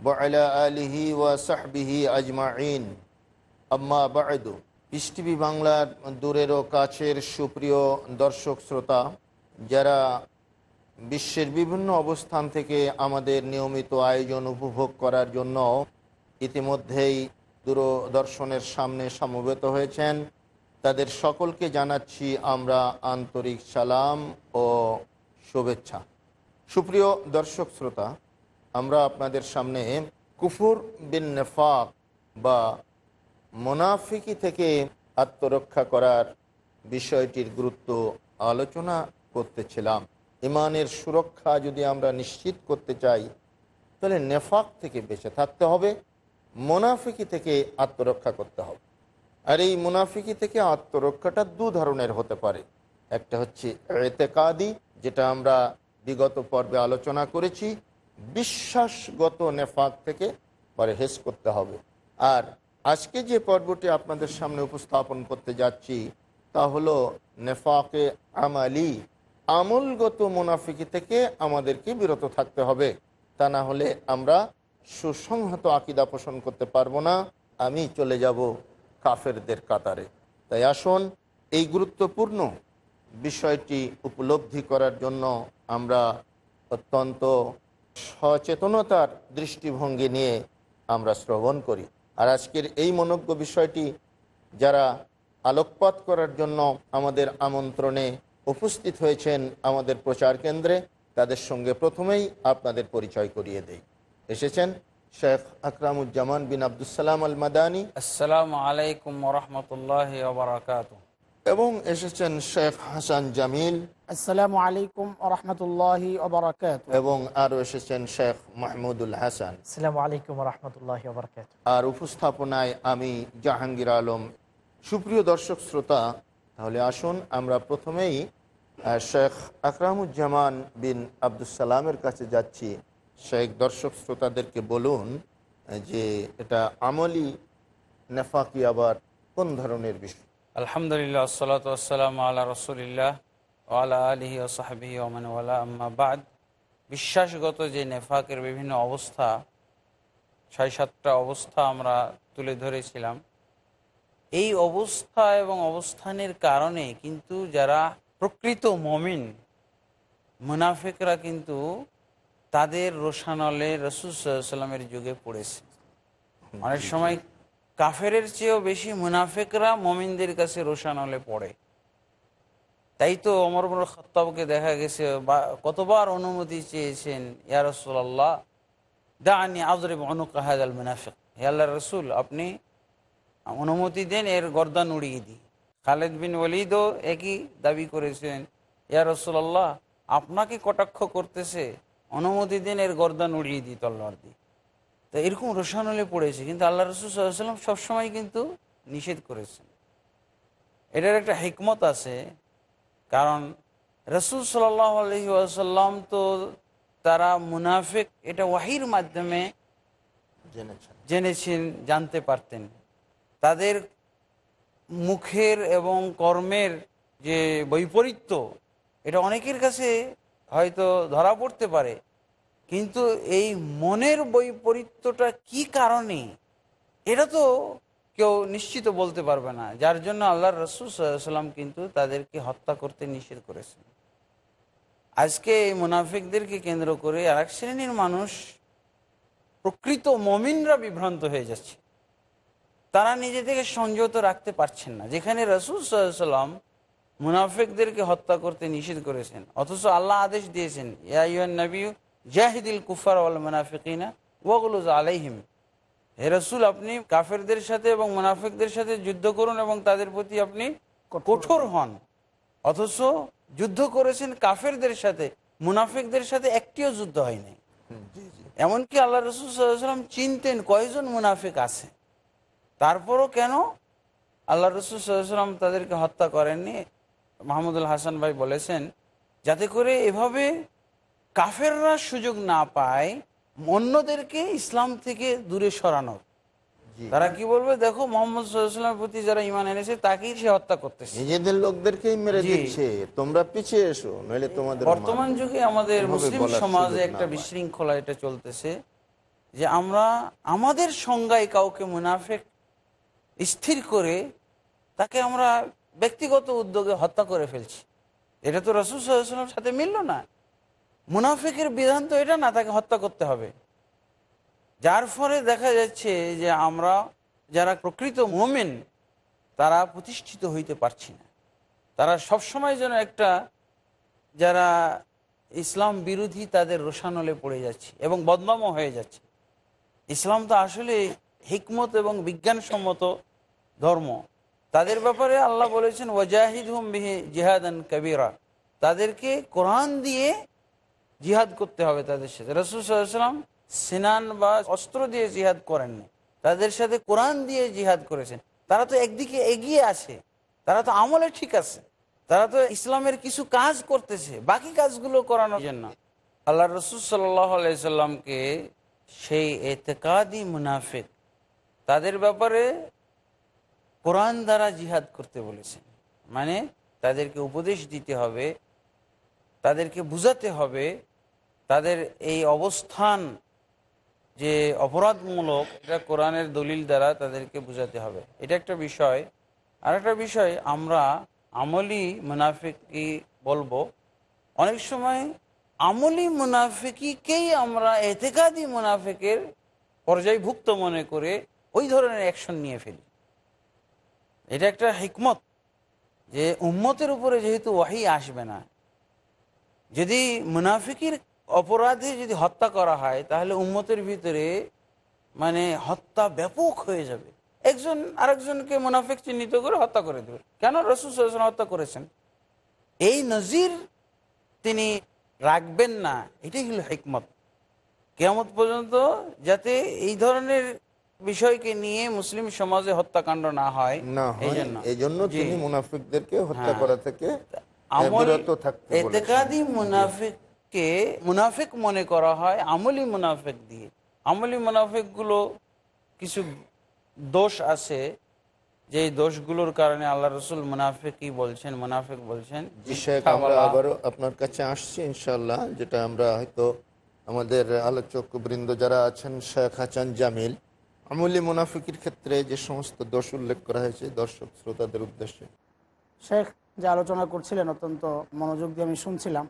وعلى آله وصحبه أجمعين أما بعد পৃষ্টিভি বাংলার দূরের ও কাছের সুপ্রিয় দর্শক শ্রোতা যারা বিশ্বের বিভিন্ন অবস্থান থেকে আমাদের নিয়মিত আয়োজন উপভোগ করার জন্য ইতিমধ্যেই দূরদর্শনের সামনে সমবেত হয়েছেন তাদের সকলকে জানাচ্ছি আমরা আন্তরিক সালাম ও শুভেচ্ছা সুপ্রিয় দর্শক শ্রোতা আমরা আপনাদের সামনে কুফুর বিন নেফাক বা মোনাফিকি থেকে আত্মরক্ষা করার বিষয়টির গুরুত্ব আলোচনা করতেছিলাম ইমানের সুরক্ষা যদি আমরা নিশ্চিত করতে চাই, তাহলে নেফাক থেকে বেঁচে থাকতে হবে, মোনাফিকি থেকে আত্মরক্ষা করতে হবে। আর এই মুনাফিকি থেকে আত্মরক্ষাটা দু ধরনের হতে পারে। একটা হচ্ছে এতেকাদি, যেটা আমরা বিগত পর্বে আলোচনা করেছি বিশ্বাসগত নেফাক থেকে পরহেজ করতে হবে। আর আজকে যে পর্বটি আপনাদের সামনে উপস্থাপন করতে যাচ্ছি, তা হলো নেফাকে আমালি, আমলগত মুনাফিকি থেকে আমাদেরকে বিরত থাকতে হবে। তা না হলে আমরা সুসংহত আকিদা পোষণ করতে পারব না। আমি চলে যাব কাফেরদের কাতারে। তাই আসুন, এই গুরুত্বপূর্ণ বিষয়টি উপলব্ধি করার জন্য আমরা অত্যন্ত সচেতনতার দৃষ্টিভঙ্গি নিয়ে আমরা শ্রবণ করি। আর আজকের এই মনজ্ঞ বিষয়টি যারা আলোকপাত করার জন্য আমাদের আমন্ত্রণে উপস্থিত হয়েছেন আমাদের প্রচার কেন্দ্রে, তাদের সঙ্গে প্রথমেই আপনাদের পরিচয় করিয়ে দেই। এসেছেন শেখ আকরামুজ্জামান বিন আবদুসালাম আল মাদানী আসসালামু আলাইকুম রহমতুল্লাহ এবং এসেছেন শেখ হাসান জামিল আসসালামু আলাইকুম রহমতুল্লাহি এবং আরও এসেছেন শেখ মাহমুদুল হাসান। আসসালামু আলাইকুম রহমতুল্লাহি আর উপস্থাপনায় আমি জাহাঙ্গীর আলম। সুপ্রিয় দর্শক শ্রোতা তাহলে আসুন আমরা প্রথমেই শেখ আকরামুজ্জামান বিন আবদুসালামের কাছে যাচ্ছি। শেখ দর্শক শ্রোতাদেরকে বলুন যে এটা আমলি নেফাকি আবার কোন ধরনের বিষয়? আলহামদুলিল্লাহ সালাত আসসালাম আল্লাহ রসুলিল্লাহ ওয়ালা আলহি ও সাহাবি ওমান ওয়ালা আম্মা বাদ বিশ্বাসগত যে নেফাকের বিভিন্ন অবস্থা, ছয়, সাতটা অবস্থা আমরা তুলে ধরেছিলাম, এই অবস্থা এবং অবস্থানের কারণে কিন্তু যারা প্রকৃত মমিন, মুনাফিকরা কিন্তু তাদের রোশানলে রসুল সাল্লামের যুগে পড়েছে। অনেক সময় কাফেরের চেয়েও বেশি মুনাফেকরা মমিনদের কাছে রোশানলে পড়ে। তাই তো অমর খত্তাবকে দেখা গেছে কতবার অনুমতি চেয়েছেন, ইয়া রসুল্লাহ দানি আজরিব অনুকাহাদ আল মুনাফিক। হে আল্লাহ রসুল, আপনি অনুমতি দেন, এর গর্দান উড়িয়ে দিই। খালেদ বিন ওলিদও একই দাবি করেছেন, ইয়া রসুল্লাহ আপনাকে কটাক্ষ করতেছে, অনুমতি দিন, এর গর্দান উড়িয়ে দিই তল্লার দিই। তো এরকম রোশানলে পড়েছে কিন্তু আল্লাহ রসুল সাল্লাম সবসময় কিন্তু নিষেধ করেছেন। এটার একটা হিকমত আছে কারণ রসুল সাল্লাহ আলহি আসাল্লাম তো তারা মুনাফিক এটা ওয়াহির মাধ্যমে জেনেছেন জানতে পারতেন। তাদের মুখের এবং কর্মের যে বৈপরীত্য এটা অনেকের কাছে হয়তো ধরা পড়তে পারে। কিন্তু এই মনের বৈপরীত্যটা কি কারণে? এটা তো কেউ নিশ্চিত বলতে পারবে না। যার জন্য আল্লাহ রসুল সাল্লাম কিন্তু তাদেরকে হত্যা করতে নিষেধ করেছেন। আজকে এই মুনাফিকদেরকে কেন্দ্র করে আর এক শ্রেণির মানুষ প্রকৃত মমিনরা বিভ্রান্ত হয়ে যাচ্ছে। তারা নিজে থেকে সংযত রাখতে পারছেন না। যেখানে রসুল সাল্লাম মুনাফেকদেরকে হত্যা করতে নিষেধ করেছেন। অথচ আল্লাহ আদেশ দিয়েছেন, ইয়া ইয়ান নবী জাহিদিল কুফার ওয়াল মুনাফিকিনা ওয়াগুলুজ আলাইহিম। হে রসুল আপনি কাফেরদের সাথে এবং মুনাফিকদের সাথে যুদ্ধ করুন এবং তাদের প্রতি আপনি কঠোর। হন। অথচ যুদ্ধ করেছেন কাফেরদের সাথে মুনাফিকদের সাথে একটিও যুদ্ধ হয়নি। এমনকি আল্লাহ রসুল সাল্লাম চিনতেন কয়জন মুনাফিক আছে। তারপরও কেন? আল্লাহ রসুল সাল্লাম তাদেরকে হত্যা করেননি। মাহমুদুল হাসান ভাই বলেছেন যাতে করে এভাবে কাফেররা সুযোগ না পায় অন্যদেরকে ইসলাম থেকে দূরে সরানোর। তারা কি বলবে? দেখো মোহাম্মদ সাল্লামের প্রতি যারা ইমান এনেছে তাকেই সে হত্যা করতেছে। নিজেদের লোকদেরকেই মেরে দিচ্ছে। তোমরা পিছিয়ে এসো নইলে তোমাদের বর্তমান যুগে আমাদের মুসলিম সমাজে একটা বিশৃঙ্খলা এটা চলতেছে যে আমরা আমাদের সংজ্ঞায় কাউকে মুনাফেক স্থির করে তাকে আমরা ব্যক্তিগত উদ্যোগে হত্যা করে ফেলছি। এটা তো রসুল সাল্লামের সাথে মিলল না। মুনাফিকের বিধান তো এটা না, তাকে হত্যা করতে হবে। যার ফলে দেখা যাচ্ছে যে আমরা যারা প্রকৃত মোমেন, তারা প্রতিষ্ঠিত হইতে পারছি না। তারা সবসময় যেন একটা, যারা ইসলাম বিরোধী তাদের রোশানলে পড়ে যাচ্ছে এবং বদনামও হয়ে যাচ্ছে। ইসলাম তো আসলে হিকমত এবং বিজ্ঞানসম্মত ধর্ম। তাদের ব্যাপারে আল্লাহ বলেছেন ওয়াজাহিদ হুম বিহে জিহাদান কবিরা। তাদেরকে কোরআন দিয়ে জিহাদ করতে হবে তাদের সাথে। রসুল সাল্লাম সিনান বা অস্ত্র দিয়ে জিহাদ করেননি। তাদের সাথে কোরআন দিয়ে জিহাদ করেছেন। তারা তো একদিকে এগিয়ে আছে। তারা তো আমলে ঠিক আছে। তারা তো ইসলামের কিছু কাজ করতেছে। বাকি কাজগুলো করানোর জন্য। আল্লাহ রসুল সাল্লামকে সেই এতেকাদি মুনাফিক তাদের ব্যাপারে কোরআন দ্বারা জিহাদ করতে বলেছেন। মানে তাদেরকে উপদেশ দিতে হবে, তাদেরকে বুঝাতে হবে তাদের এই অবস্থান যে অপরাধমূলক, এটা কোরআনের দলিল দ্বারা তাদেরকে বুঝাতে হবে। এটা একটা বিষয়। আর একটা বিষয়, আমরা আমলি মুনাফিকি বলব, অনেক সময় আমলি মুনাফিকিকেই আমরা এতেকাদি মুনাফিকের পর্যায়ভুক্ত মনে করে ওই ধরনের অ্যাকশন নিয়ে ফেলি। এটা একটা হিকমত যে উম্মতের উপরে যেহেতু ওয়াহি আসবে না, যদি মুনাফিকির অপরাধে যদি হত্যা করা হয় তাহলে উম্মতের ভিতরে মানে হত্যা ব্যাপক হয়ে যাবে একজন আরেকজনকে মুনাফিক চিহ্নিত করে হত্যা করে দেবে কেন রসুল সাল্লাল্লাহু হত্যা করেছেন এই নজির তিনি রাখবেন না এটাই হলো হিকমত কেয়ামত পর্যন্ত যাতে এই ধরনের বিষয়কে নিয়ে মুসলিম সমাজে হত্যাকাণ্ড না হয় এই জন্য। তিনি মুনাফিকদেরকে হত্যা হ্যাঁ। করা থেকে থাকতে বলেছেন। মুনাফিককে মুনাফিক মনে করা হয় আমলি মুনাফিক দিয়ে। আমলি মুনাফিকগুলো কিছু দোষ আছে যে দোষগুলোর কারণে আল্লাহ রসুল মুনাফিকই বলছেন মুনাফিক বলছেন। আমরা আবারও আপনার কাছে আসছি ইনশাল্লাহ যেটা আমরা হয়তো আমাদের আলোচক বৃন্দ যারা আছেন শেখ হাসান জামিল আমলি মুনাফিকের ক্ষেত্রে যে সমস্ত দোষ উল্লেখ করা হয়েছে দর্শক শ্রোতাদের উদ্দেশ্যে। শেখ যে আলোচনা করছিলেন অত্যন্ত মনোযোগ দিয়ে আমি শুনছিলাম।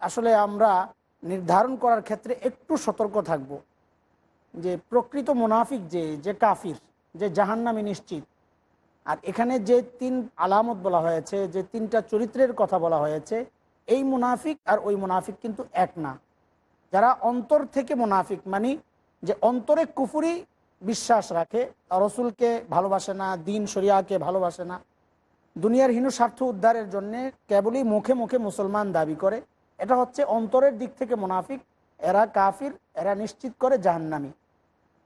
আসলে আমরা নির্ধারণ করার ক্ষেত্রে একটু সতর্ক থাকব যে প্রকৃত মুনাফিক যে যে কাফির, যে জাহান্নামি নিশ্চিত। আর এখানে যে তিন আলামত বলা হয়েছে, যে তিনটা চরিত্রের কথা বলা হয়েছে, এই মুনাফিক আর ওই মুনাফিক কিন্তু এক না। যারা অন্তর থেকে মুনাফিক মানে যে অন্তরে কুফুরি বিশ্বাস রাখে রসুলকে ভালোবাসে না, দিন শরিয়াকে ভালোবাসে না। দুনিয়ার হীন স্বার্থ উদ্ধারের জন্যে কেবলই মুখে মুখে মুসলমান দাবি করে। এটা হচ্ছে অন্তরের দিক থেকে মুনাফিক, এরা কাফির, এরা নিশ্চিত করে জাহান্নামি।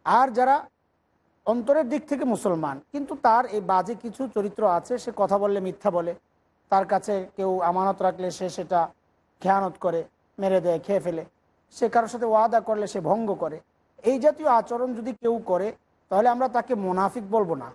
আর যারা অন্তরের দিক থেকে মুসলমান, কিন্তু তার এই বাজে কিছু চরিত্র আছে, সে কথা বললে মিথ্যা বলে। তার কাছে কেউ আমানত রাখলে সে সেটা খেয়ানত করে, মেরে দেয়, খেয়ে ফেলে। সে কারোর সাথে ওয়াদা করলে সে ভঙ্গ করে। এই জাতীয় আচরণ যদি কেউ করে, তাহলে আমরা তাকে মুনাফিক বলব না।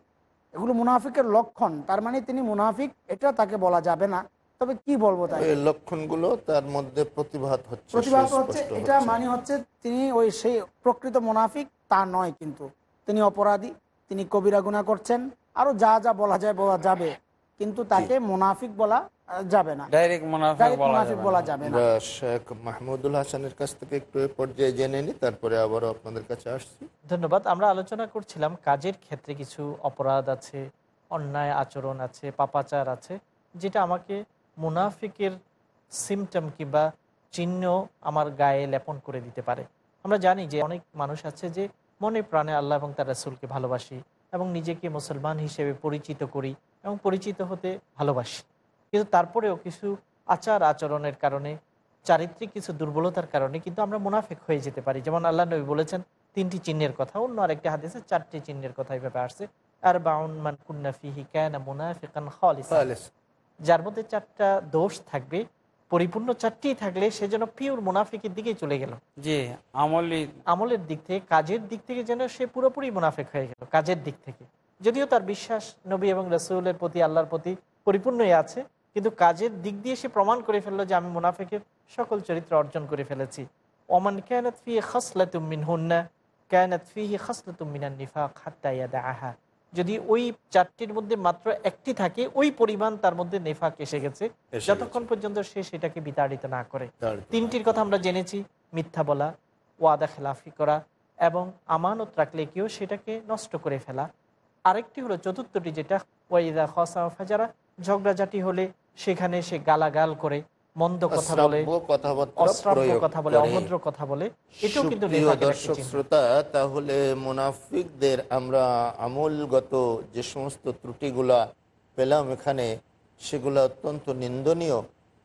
এগুলো মুনাফিকের লক্ষণ। তার মানে তিনি মুনাফিক, এটা তাকে বলা যাবে না। তবে কি বলব তাই? এই লক্ষণগুলো তার মধ্যে প্রতিভাত হচ্ছে প্রতিভাত হচ্ছে এটা মানে হচ্ছে তিনি ওই সেই প্রকৃত মুনাফিক তা নয় কিন্তু। তিনি অপরাধী তিনি কবিরা গুণা করছেন আরও যা যা বলা যায় বলা যাবে কিন্তু তাকে মুনাফিক বলা যাবে না। ডাইরেক্ট মুনাফিক বলা মুনাফিক যাবে বলা না। যাবে না। শেখ মাহমুদুল হাসানের কাছ থেকে একটু পর্যায়ে জেনে নিই তারপরে আবারও আপনাদের কাছে আসছি। ধন্যবাদ। আমরা আলোচনা করছিলাম কাজের ক্ষেত্রে কিছু অপরাধ আছে অন্যায় আচরণ আছে পাপাচার আছে যেটা আমাকে মুনাফিকের সিমটম কিংবা চিহ্ন আমার গায়ে লেপন করে দিতে পারে। আমরা জানি যে অনেক মানুষ আছে যে মনে প্রাণে আল্লাহ এবং তার রাসুলকে ভালোবাসি এবং নিজেকে মুসলমান হিসেবে পরিচিত করি এবং পরিচিত হতে ভালোবাসি। কিন্তু তারপরেও কিছু আচার আচরণের কারণে, চারিত্রিক কিছু দুর্বলতার কারণে কিন্তু আমরা মুনাফেক হয়ে যেতে পারি। যেমন আল্লাহ নবী বলেছেন, তিনটি চিহ্নের কথা, অন্য আরেকটি হাদিসে চারটি চিহ্নের কথা এইভাবে আসছে আর বাউন মান কুন্না ফিহি কানা মুনাফিকান খালিসা খালেস। যার মধ্যে চারটা দোষ থাকবে পরিপূর্ণ চারটি থাকলে সে যেন পিওর মুনাফিকের দিকে চলে গেল। জি আমলি। আমলের দিক থেকে কাজের দিক থেকে যেন সে পুরোপুরি মুনাফিক হয়ে গেল কাজের দিক থেকে। যদিও তার বিশ্বাস নবী এবং রসুলের প্রতি আল্লাহর প্রতি পরিপূর্ণই আছে কিন্তু কাজের দিক দিয়ে সে প্রমাণ করে ফেলল যে আমি মুনাফেকের সকল চরিত্র অর্জন করে ফেলেছি। ওমান ক্যানাত ফি খসলাতুমিন হুন্না ক্যানাত ফি ফিহি খসলাতুমিনান নিফাক হাত্তা ইয়াদা আহা যদি ওই চারটির মধ্যে মাত্র একটি থাকে ওই পরিমাণ তার মধ্যে নেফাক এসে গেছে। যতক্ষণ পর্যন্ত সে সেটাকে বিতাড়িত না করে। তিনটির কথা আমরা জেনেছি মিথ্যা বলা ওয়াদা খেলাফি করা এবং আমানত রাখলে কেউ সেটাকে নষ্ট করে ফেলা। আরেকটি হলো চতুর্থটি যেটা ওয়াইদা খসা ফাজারা ঝগড়াঝাটি হলে সেখানে সে গালাগাল করে। মন্দ কথা বলে অশ্রাব্য কথা বলে অভদ্র কথা বলে এটাও কিন্তু দর্শক শ্রোতা তাহলে মুনাফিকদের আমরা আমলগত যে সমস্ত ত্রুটিগুলা পেলাম এখানে সেগুলো অত্যন্ত নিন্দনীয়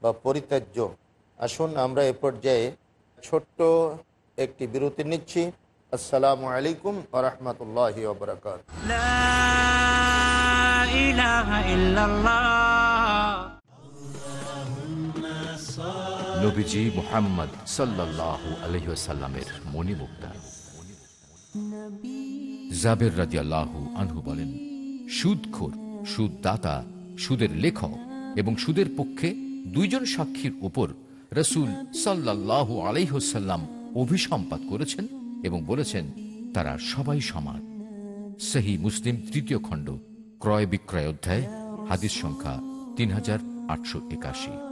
বা পরিত্যাজ্য। আসুন আমরা এ পর্যায়ে ছোট্ট একটি বিরতি নিচ্ছি। আসসালামু আলাইকুম আরহামতুল্লাহ বরকাত নবীজি মোহাম্মদ সাল্লাল্লাহু আলহিসাল্লামের মণিমুক্তা। জাবের রাদিয়াল্লাহু আনহু বলেন, সুদখোর, সুদদাতা, সুদের লেখক এবং সুদের পক্ষে দুইজন সাক্ষীর উপর রসুল আলাইহসাল্লাম অভিসম্পাত করেছেন এবং বলেছেন, তারা সবাই সমান। সেহী মুসলিম তৃতীয় খণ্ড ক্রয় বিক্রয় অধ্যায়, হাদিস সংখ্যা তিন হাজার আটশো একাশি।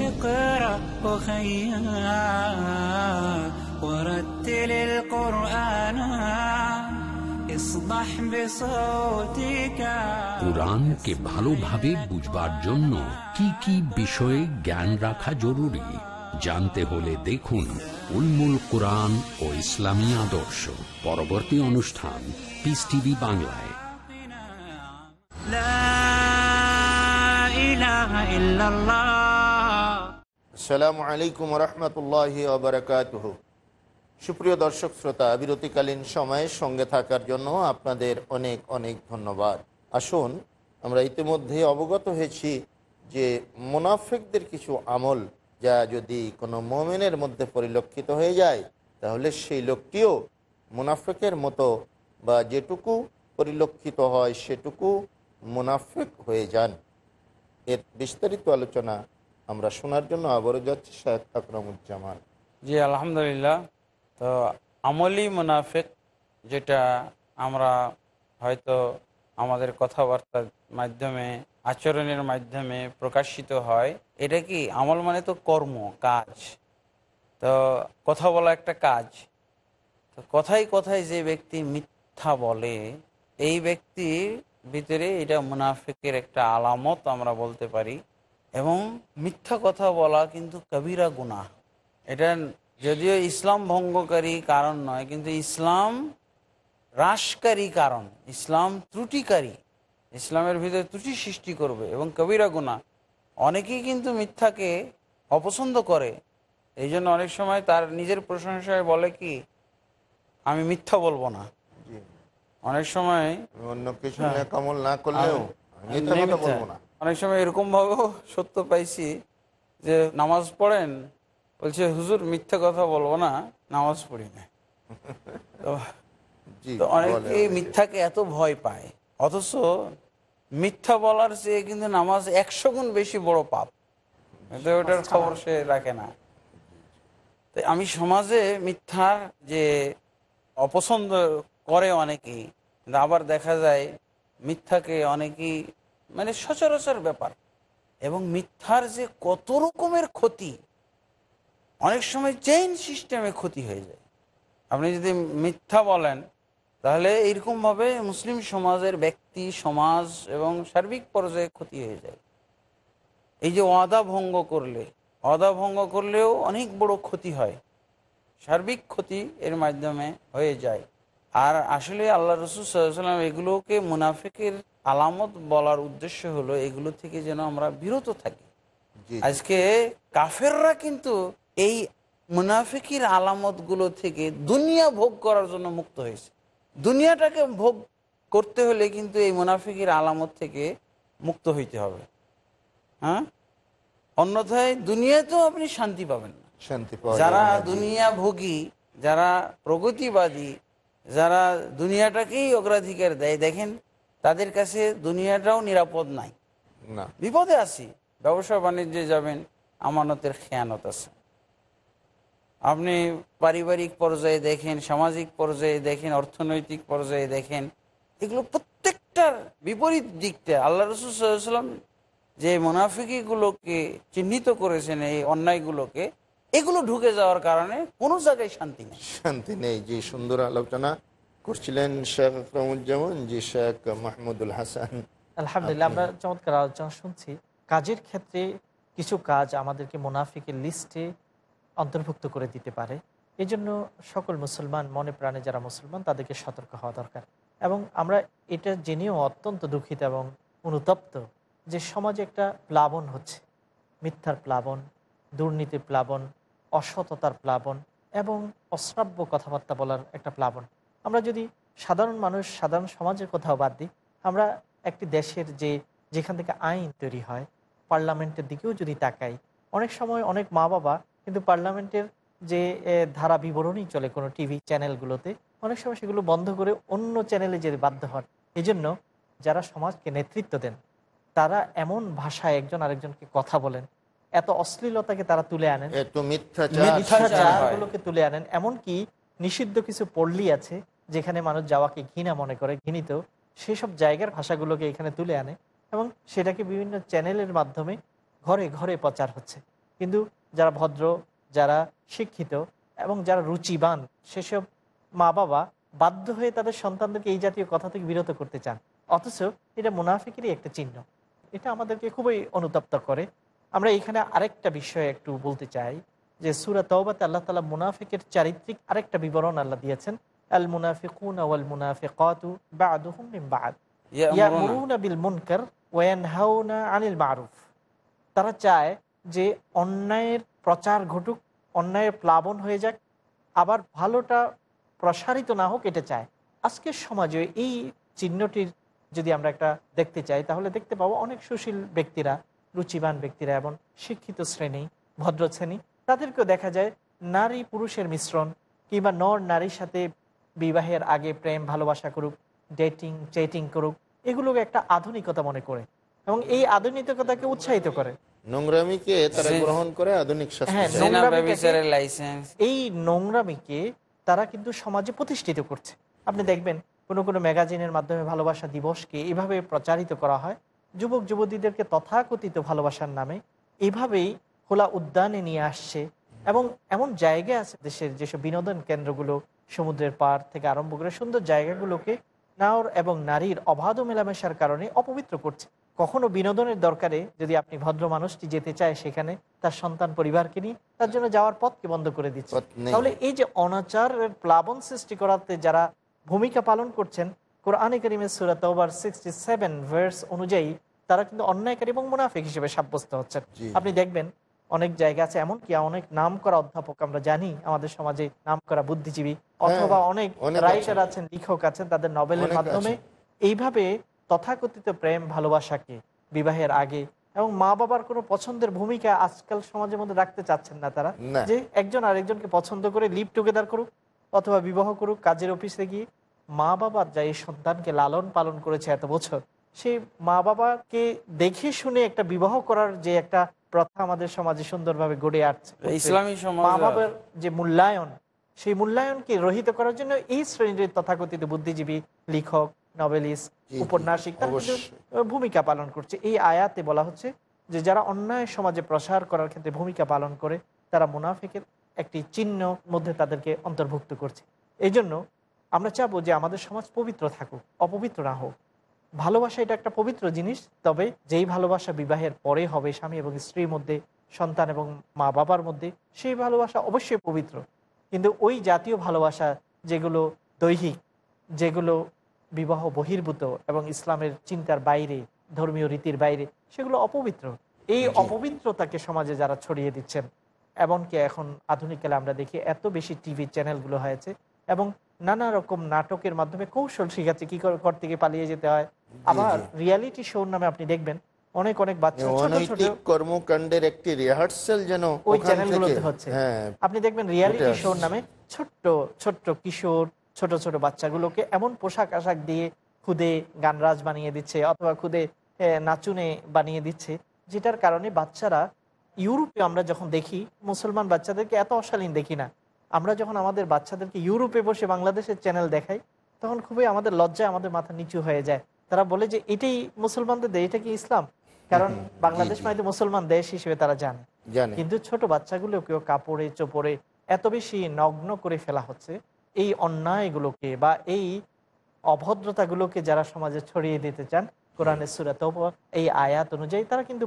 اقرأ وخيا ورتل القرآن اصبح بصوتك কোরআনকে ভালোভাবে বুঝবার জন্য কি কি বিষয়ে জ্ঞান রাখা জরুরি জানতে হলে দেখুন উলমুল কোরআন ও ইসলামী আদর্শ পরবর্তী অনুষ্ঠান পিস টিভি বাংলায় لا إله إلا الله আসসালামু আলাইকুম রহমতুল্লাহ আবরকাতহ সুপ্রিয় দর্শক শ্রোতা, বিরতিকালীন সময়ে সঙ্গে থাকার জন্য আপনাদের অনেক অনেক ধন্যবাদ। আসুন, আমরা ইতিমধ্যে অবগত হয়েছি যে মুনাফিকদের কিছু আমল, যা যদি কোনো মোমেনের মধ্যে পরিলক্ষিত হয়ে যায়, তাহলে সেই লোকটিও মুনাফিকের মতো বা যেটুকু পরিলক্ষিত হয় সেটুকু মুনাফিক হয়ে যান। এর বিস্তারিত আলোচনা আমরা শোনার জন্য আবারও যাচ্ছি শেখ আকরামুজ্জামান জি, আলহামদুলিল্লাহ। তো আমলি মুনাফিক যেটা আমরা হয়তো আমাদের কথাবার্তার মাধ্যমে, আচরণের মাধ্যমে প্রকাশিত হয়, এটা কি আমল মানে তো কর্ম, কাজ। তো কথা বলা একটা কাজ। তো কথাই কথায় যে ব্যক্তি মিথ্যা বলে, এই ব্যক্তির ভিতরে এটা মুনাফিকের একটা আলামত আমরা বলতে পারি। এবং মিথ্যা কথা বলা কিন্তু কবিরা গুণা এটা যদিও ইসলাম ভঙ্গকারী কারণ নয় কিন্তু ইসলাম হ্রাসকারী কারণ ইসলাম ত্রুটিকারী। ইসলামের ভিতরে ত্রুটি সৃষ্টি করবে এবং কবিরা গুণা অনেকেই কিন্তু মিথ্যাকে অপছন্দ করে। এই জন্য অনেক সময় তার নিজের প্রশংসায় বলে কি আমি মিথ্যা বলব না। অনেক সময় অন্য কিছু। কামল না করলেও। বলব না। অনেক সময় এরকম ভাবেও সত্য পাইছি যে নামাজ পড়েন বলছে হুজুর মিথ্যা কথা বলব না নামাজ পড়ি না। তো অনেকেই। মিথ্যাকে এত ভয় পায়। অথচ মিথ্যা বলার চেয়ে কিন্তু নামাজ একশো গুণ বেশি বড় পাপ। ওটার খবর সে রাখে না। তো আমি সমাজে মিথ্যার যে অপছন্দ করে অনেকেই কিন্তু আবার দেখা যায় মিথ্যাকে অনেকেই মানে সচরাচর ব্যাপার। এবং মিথ্যার যে কত রকমের ক্ষতি, অনেক সময় চেইন সিস্টেমে ক্ষতি হয়ে যায়। আপনি যদি মিথ্যা বলেন, তাহলে এইরকমভাবে মুসলিম সমাজের ব্যক্তি, সমাজ এবং সার্বিক পর্যায়ে ক্ষতি হয়ে যায়। এই যে ওয়াদা ভঙ্গ করলে, ওয়াদা ভঙ্গ করলেও অনেক বড় ক্ষতি হয়। সার্বিক ক্ষতি এর মাধ্যমে হয়ে যায়। আর আসলে আল্লাহ রসুল সাল্লাম এগুলোকে মুনাফিকের আলামত বলার উদ্দেশ্য হলো এগুলো থেকে যেন আমরা বিরত থাকি। আজকে কাফেররা কিন্তু এই মুনাফিকির আলামতগুলো থেকে দুনিয়া ভোগ করার জন্য মুক্ত হয়েছে। দুনিয়াটাকে ভোগ করতে হলে কিন্তু এই মুনাফিকির আলামত থেকে মুক্ত হইতে হবে। হ্যাঁ? অন্যথায় দুনিয়াতেও আপনি শান্তি পাবেন না। শান্তি যারা। দুনিয়া ভোগী যারা প্রগতিবাদী যারা দুনিয়াটাকেই অগ্রাধিকার দেয় দেখেন তাদের কাছে দুনিয়াটাও নিরাপদ নাই। বিপদে আছি। ব্যবসা বাণিজ্যে যাবেন আমানতের খেয়ানত আছে। আপনি পারিবারিক পর্যায়ে দেখেন সামাজিক পর্যায়ে দেখেন অর্থনৈতিক পর্যায়ে দেখেন এগুলো প্রত্যেকটার বিপরীত দিকটা আল্লাহ রসুলাম যে মোনাফিকিগুলোকে চিহ্নিত করেছেন এই অন্যায়গুলোকে এগুলো ঢুকে যাওয়ার কারণে কোনো জায়গায় শান্তি নেই। শান্তি নেই যে সুন্দর আলোচনা। করছিলেন শেখ আকরামুজ্জামান জি শেখ মাহমুদুল হাসান। আলহামদুলিল্লাহ আমরা চমৎকার আলোচনা শুনছি। কাজের ক্ষেত্রে কিছু কাজ আমাদেরকে মোনাফিকের লিস্টে অন্তর্ভুক্ত করে দিতে পারে। এই জন্য সকল মুসলমান মনে প্রাণে যারা মুসলমান তাদেরকে সতর্ক হওয়া দরকার। এবং আমরা এটা জেনেও অত্যন্ত দুঃখিত এবং অনুতপ্ত যে সমাজে একটা প্লাবন হচ্ছে। মিথ্যার প্লাবন দুর্নীতির প্লাবন অসততার প্লাবন এবং অশ্রাব্য কথাবার্তা বলার একটা প্লাবন। আমরা যদি সাধারণ মানুষ সাধারণ সমাজের কোথাও বাদ দিই আমরা একটি দেশের যে যেখান থেকে আইন তৈরি হয় পার্লামেন্টের দিকেও যদি তাকাই অনেক সময় অনেক মা বাবা কিন্তু পার্লামেন্টের যে ধারা বিবরণী চলে কোনো টিভি চ্যানেলগুলোতে অনেক সময় সেগুলো বন্ধ করে অন্য চ্যানেলে যেতে বাধ্য হন। এই জন্য যারা সমাজকে নেতৃত্ব দেন তারা এমন ভাষায় একজন আরেকজনকে কথা বলেন এত অশ্লীলতাকে তারা তুলে আনেন তুলে আনেন এমনকি নিষিদ্ধ কিছু পল্লী আছে যেখানে মানুষ যাওয়াকে ঘৃণা মনে করে, ঘৃণিত, সেসব জায়গার ভাষাগুলোকে এখানে তুলে আনে এবং সেটাকে বিভিন্ন চ্যানেলের মাধ্যমে ঘরে ঘরে প্রচার হচ্ছে। কিন্তু যারা ভদ্র, যারা শিক্ষিত এবং যারা রুচিবান, সেসব মা বাবা বাধ্য হয়ে তাদের সন্তানদেরকে এই জাতীয় কথা থেকে বিরত করতে চান। অথচ এটা মুনাফিকেরই একটা চিহ্ন। এটা আমাদেরকে খুবই অনুতপ্ত করে। আমরা এখানে আরেকটা বিষয় একটু বলতে চাই যে সুরা তওবাতে আল্লাহ তালা মুনাফিকের চারিত্রিক আরেকটা বিবরণ আল্লাহ দিয়েছেন। আল মুনাফিকুন ওয়াল মুনাফিকাতু বা'দুহুম মিন বা'দ ইয়ামুরুনা। বিল মুনকার ওয়া ইয়ানহাউনা আনিল মারুফ তারা চায় যে অন্যায়ের প্রচার ঘটুক অন্যায়ের প্লাবন হয়ে যাক আবার ভালোটা প্রসারিত না হোক এটা চায়। আজকের সমাজে এই চিহ্নটির যদি আমরা একটা দেখতে চাই তাহলে দেখতে পাবো অনেক সুশীল ব্যক্তিরা রুচিবান ব্যক্তিরা এবং শিক্ষিত শ্রেণি ভদ্র শ্রেণি তাদেরকেও দেখা যায় নারী পুরুষের মিশ্রণ কিংবা নর নারীর সাথে বিবাহের আগে প্রেম ভালোবাসা করুক ডেটিং চেটিং করুক এগুলোকে একটা আধুনিকতা মনে করে এবং এই আধুনিকতাকে উৎসাহিত করে। নোংরামিকে তারা গ্রহণ করে আধুনিক শাস্তি হ্যাঁ, এই নোংরামিকে তারা কিন্তু সমাজে প্রতিষ্ঠিত করছে। আপনি দেখবেন কোনো কোনো ম্যাগাজিনের মাধ্যমে ভালোবাসা দিবসকে এভাবে প্রচারিত করা হয়। যুবক যুবতীদেরকে তথাকথিত ভালোবাসার নামে এইভাবেই খোলা উদ্যানে নিয়ে আসছে এবং এমন জায়গা আছে দেশের যেসব বিনোদন কেন্দ্রগুলো সমুদ্রের পার থেকে আরম্ভ করে সুন্দর জায়গাগুলোকে নাওর এবং নারীর অবাধ মেলামেশার কারণে অপবিত্র করছে। কখনো বিনোদনের দরকারে যদি আপনি ভদ্র মানুষটি যেতে চায় সেখানে তার সন্তান পরিবারকে নিয়ে তার জন্য যাওয়ার পথকে বন্ধ করে দিচ্ছে। তাহলে এই যে অনাচারের প্লাবন সৃষ্টি করাতে যারা ভূমিকা পালন করছেন কোরআনে করিমের সুরাত ওভার সিক্সটি সেভেন ভার্স অনুযায়ী তারা কিন্তু অন্যায়কারী এবং মুনাফিক হিসেবে সাব্যস্ত হচ্ছেন। আপনি দেখবেন অনেক জায়গা আছে এমনকি অনেক নাম করা অধ্যাপক আমরা জানি আমাদের সমাজে নাম করা বুদ্ধিজীবী অথবা অনেক হ্যাঁ, রাইটার আছেন। আছেন লেখক আছেন তাদের নভেলের মাধ্যমে এইভাবে তথাকথিত প্রেম ভালোবাসাকে বিবাহের আগে এবং মা বাবার কোনো পছন্দের ভূমিকা আজকাল সমাজের মধ্যে রাখতে চাচ্ছেন না তারা যে একজন আরেকজনকে পছন্দ করে লিভ টুগেদার করুক অথবা বিবাহ করুক কাজের অফিসে গিয়ে মা বাবার যা এই সন্তানকে লালন পালন করেছে এত বছর সেই মা বাবাকে দেখে শুনে একটা বিবাহ করার যে একটা প্রথা আমাদের সমাজে সুন্দরভাবে গড়ে আসছে। ইসলামী সমাজ মা বাবার যে মূল্যায়ন সেই মূল্যায়নকে রহিত করার জন্য এই শ্রেণির তথাকথিত বুদ্ধিজীবী লেখক নভেলিস্ট উপন্যাসিক। ভূমিকা পালন করছে। এই আয়াতে বলা হচ্ছে যে যারা অন্যায় সমাজে প্রসার করার ক্ষেত্রে ভূমিকা পালন করে তারা মুনাফিকের একটি চিহ্ন মধ্যে তাদেরকে অন্তর্ভুক্ত করছে। এই জন্য আমরা চাবো যে আমাদের সমাজ পবিত্র থাকুক অপবিত্র না হোক। ভালোবাসা এটা একটা পবিত্র জিনিস তবে যেই ভালোবাসা বিবাহের পরে হবে স্বামী এবং স্ত্রীর মধ্যে সন্তান এবং মা বাবার মধ্যে সেই ভালোবাসা অবশ্যই পবিত্র। কিন্তু ওই জাতীয় ভালোবাসা যেগুলো দৈহিক যেগুলো বিবাহ বহির্ভূত এবং ইসলামের চিন্তার বাইরে ধর্মীয় রীতির বাইরে সেগুলো অপবিত্র। এই অপবিত্রতাকে সমাজে যারা ছড়িয়ে দিচ্ছেন এমনকি এখন আধুনিক কালে আমরা দেখি এত বেশি টিভি চ্যানেলগুলো হয়েছে এবং নানা রকম নাটকের মাধ্যমে কৌশল শিখাচ্ছে কী করে ঘর থেকে পালিয়ে যেতে হয় আবার রিয়ালিটি শোর নামে আপনি দেখবেন অনেক অনেক বাচ্চা ছোট ছোট। অনৈতিক কর্মকাণ্ডের একটি রিহার্সাল যেন ওই চ্যানেলগুলোতে হচ্ছে। হ্যাঁ আপনি দেখবেন রিয়ালিটি শোর নামে ছোট্ট ছোট্ট কিশোর ছোট ছোট বাচ্চাগুলোকে এমন পোশাক আশাক দিয়ে খুদে গানরাজ বানিয়ে দিচ্ছে অথবা খুদে নাচুনে বানিয়ে দিচ্ছে যেটার কারণে বাচ্চারা ইউরোপে আমরা যখন দেখি মুসলমান বাচ্চাদেরকে এত অশালীন দেখি না। আমরা যখন আমাদের বাচ্চাদেরকে ইউরোপে বসে বাংলাদেশের চ্যানেল দেখাই তখন খুবই আমাদের লজ্জায় আমাদের মাথা নিচু হয়ে যায়। তারা বলে যে এটাই মুসলমানদের দেশ এটা কি ইসলাম? কারণ বাংলাদেশ মানে মুসলমান দেশ হিসেবে তারা জানে। কিন্তু ছোট বাচ্চাগুলো কেউ কাপড়ে চোপড়ে এত বেশি নগ্ন করে ফেলা হচ্ছে এই অন্যায়গুলোকে বা এই অভদ্রতাগুলোকে যারা সমাজে ছড়িয়ে দিতে চান কোরআনের সুরা এই আয়াত অনুযায়ী তারা কিন্তু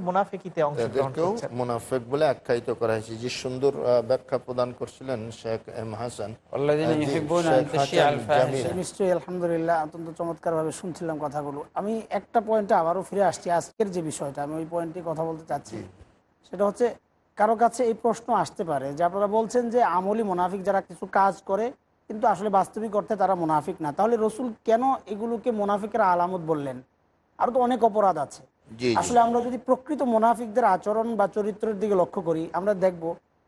বলে আখ্যায়িত করা হয়েছে। যে সুন্দর ব্যাখ্যা প্রদান করছিলেন শেখ এম হাসান আচ্ছা, নিশ্চয়ই আলহামদুলিল্লাহ অত্যন্ত শুনছিলাম কথাগুলো। আমি একটা পয়েন্টে আবারও ফিরে আসছি আজকের যে বিষয়টা আমি ওই পয়েন্টে কথা বলতে চাচ্ছি। সেটা হচ্ছে কারও কাছে এই প্রশ্ন আসতে পারে যে আপনারা বলছেন যে আমলি মুনাফিক যারা কিছু কাজ করে কিন্তু আসলে বাস্তবিক অর্থে তারা মুনাফিক না। তাহলে রসুল কেন এগুলোকে মুনাফিকের আলামত বললেন? আরও তো অনেক অপরাধ আছে। আসলে আমরা যদি প্রকৃত মুনাফিকদের আচরণ বা চরিত্রের দিকে লক্ষ্য করি আমরা দেখব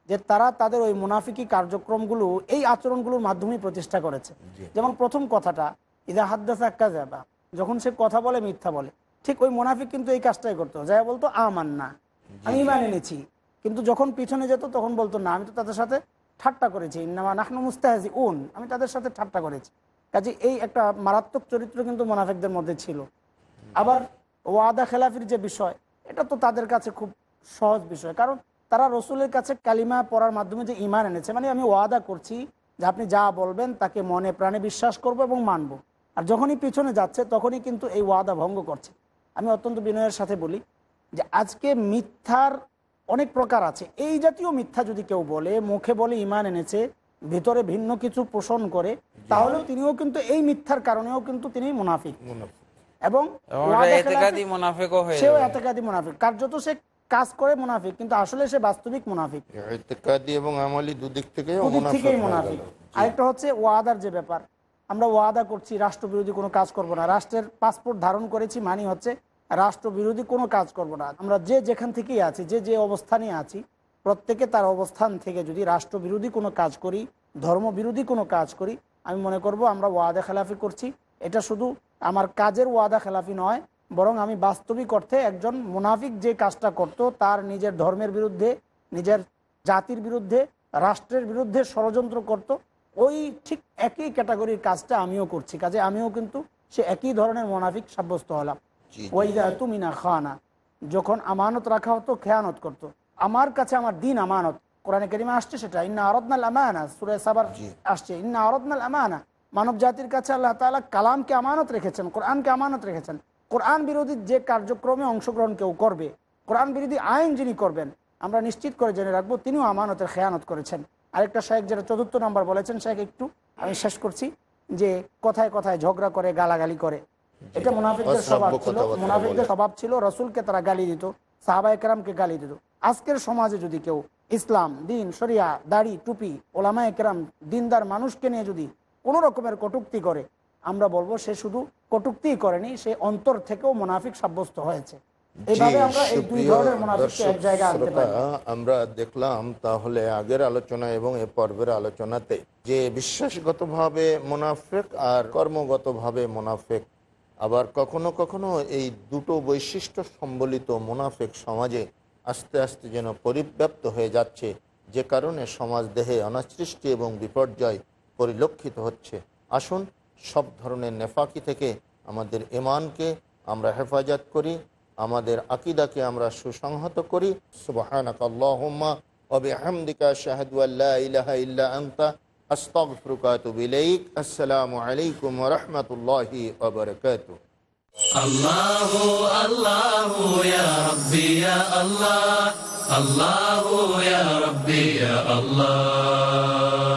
যে তারা তাদের ওই মুনাফিকি কার্যক্রমগুলো এই আচরণগুলোর মাধ্যমে প্রতিষ্ঠা করেছে। যেমন প্রথম কথাটা ইদা হাদ্দাস যাবা যখন সে কথা বলে মিথ্যা বলে ঠিক ওই মুনাফিক কিন্তু এই কাজটাই করতো। যাই বলতো আমান না আমি ইমান এনেছি কিন্তু যখন পিছনে যেত তখন বলতো না আমি তো তাদের সাথে ঠাট্টা করেছি ইন্নামা নাহনু মুস্তাহাজি উন আমি তাদের সাথে ঠাট্টা করেছি। কাজে এই একটা মারাত্মক চরিত্র কিন্তু মোনাফিকদের মধ্যে ছিল। আবার ওয়াদা খেলাফির যে বিষয়, এটা তো তাদের কাছে খুব সহজ বিষয়। কারণ তারা রসুলের কাছে কালিমা পড়ার মাধ্যমে যে ইমান এনেছে মানে আমি ওয়াদা করছি যে আপনি যা বলবেন তাকে মনে প্রাণে বিশ্বাস করব এবং মানব। আর যখনই পিছনে যাচ্ছে, তখনই কিন্তু এই ওয়াদা ভঙ্গ করছে। আমি অত্যন্ত বিনয়ের সাথে বলি যে আজকে মিথ্যার অনেক প্রকার আছে। এই জাতীয় মিথ্যা যদি কেউ বলে, মুখে বলে ইমান এনেছে, ভিতরে ভিন্ন কিছু পোষণ করে, তাহলেও তিনিও কিন্তু এই মিথ্যার কারণেও কিন্তু তিনি মুনাফিক। এবং হয়ে সেও এতেকাদি মুনাফিক। কার্যত সে কাজ করে মুনাফিক কিন্তু আসলে সে বাস্তবিক মুনাফিক। এবং আমলি দুদিক থেকে থেকেই মুনাফিক। আরেকটা হচ্ছে ওয়াদার যে ব্যাপার। আমরা ওয়াদা করছি রাষ্ট্রবিরোধী কোনো কাজ করব না। রাষ্ট্রের পাসপোর্ট ধারণ করেছি মানি হচ্ছে রাষ্ট্রবিরোধী কোনো কাজ করব না। আমরা যে যেখান থেকেই আছি যে যে অবস্থানে আছি প্রত্যেকে তার অবস্থান থেকে যদি রাষ্ট্রবিরোধী কোনো কাজ করি ধর্মবিরোধী কোনো কাজ করি আমি মনে করব আমরা ওয়াদা খেলাফি করছি। এটা শুধু আমার কাজের ওয়াদা খেলাফি নয় বরং আমি বাস্তবিক অর্থে একজন মুনাফিক যে কাজটা করত তার নিজের ধর্মের বিরুদ্ধে নিজের জাতির বিরুদ্ধে রাষ্ট্রের বিরুদ্ধে ষড়যন্ত্র করত ওই ঠিক একই ক্যাটাগরির কাজটা আমিও করছি। কাজে আমিও কিন্তু সে একই ধরনের মোনাফিক সাব্যস্ত হলাম। ওইদা তুমি না খানা যখন আমানত রাখা হতো খেয়ানত করতো। আমার কাছে আমার দিন আমানত। কোরআনে কেরিমে আসছে সেটা ইন্না আরদনাল আমানা সুরে সাবার আসছে ইন্না আরদনাল আমানা মানব জাতির কাছে আল্লাহ তাআলা কালামকে আমানত রেখেছেন কোরআনকে আমানত রেখেছেন। কোরআন বিরোধী যে কার্যক্রমে অংশগ্রহণ কেউ করবে কোরআন বিরোধী আইন যিনি করবেন আমরা নিশ্চিত করে জেনে রাখব তিনিও আমানতের খেয়ানত করেছেন। আরেকটা শেখ যেটা চতুর্থ নম্বর বলেছেন শেখ একটু আমি শেষ করছি যে কথায় কথায় ঝগড়া করে গালাগালি করে। এটা মুনাফিকদের স্বভাব ছিল মুনাফিকদের স্বভাব ছিল রসুলকে তারা গালি দিত সাহাবা একরামকে গালি দিত। আজকের সমাজে যদি কেউ ইসলাম দিন শরিয়া দাড়ি টুপি ওলামা একরাম দিনদার মানুষকে নিয়ে যদি কোনো রকমের কটুক্তি করে। আমরা বলব সে শুধু কটুক্তিই করেনি সে অন্তর থেকেও মুনাফিক সাব্যস্ত হয়েছে। আমরা দেখলাম তাহলে আগের আলোচনা এবং এ পর্বের আলোচনাতে যে বিশ্বাসগতভাবে মোনাফেক আর কর্মগতভাবে মোনাফেক আবার কখনো কখনো এই দুটো বৈশিষ্ট্য সম্বলিত মোনাফেক সমাজে আস্তে আস্তে যেন পরিব্যাপ্ত হয়ে যাচ্ছে যে কারণে সমাজ দেহে অনাসৃষ্টি এবং বিপর্যয় পরিলক্ষিত হচ্ছে আসুন সব ধরনের নেফাকি থেকে আমাদের ইমানকে আমরা হেফাজত করি আমাদের আকিদাকে আমরা সুসংহত করি সুবহানাক আল্লাহুম্মা ওয়া বিহামদিকা আশহাদু আল্লা ইলাহা ইল্লা আনতা আস্তাগফিরুকা ওয়া আতুবু ইলাইক আসসালামু আলাইকুম ওয়া রাহমাতুল্লাহি ওয়া বারাকাতুহু الله الله يا ربي يا الله الله يا ربي يا الله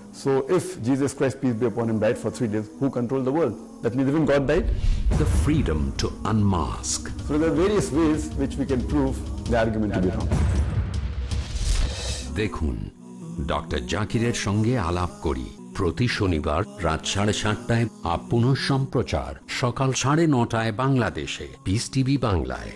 so if Jesus Christ, peace be upon him, died for three days, who controlled the world? That means even God died? the freedom to unmask So there are various ways which we can prove the argument to be wrong. দেখুন doctor জাকিরের সঙ্গে আলাপ করি প্রতি শনিবার রাত সাড়ে সাতটায় আপ পুনঃ সম্প্রচার সকাল সাড়ে নটায় বাংলাদেশে পিস টিভি বাংলায়